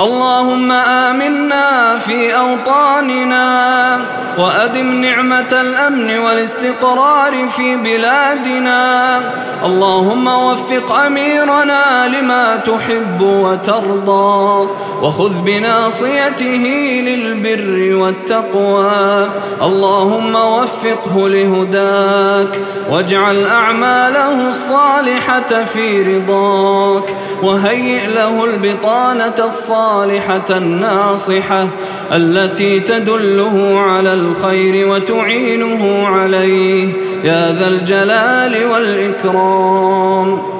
اللهم آمنا في أوطاننا وأدم نعمة الأمن والاستقرار في بلادنا. اللهم وفق أميرنا لما تحب وترضى وخذ بناصيته للبر والتقوى. اللهم وفقه لهداك واجعل أعماله الصالحة في رضاك. وهيئ له البطانة الصالحة الناصحة التي تدله على الخير وتعينه عليه. يا ذا الجلال والإكرام.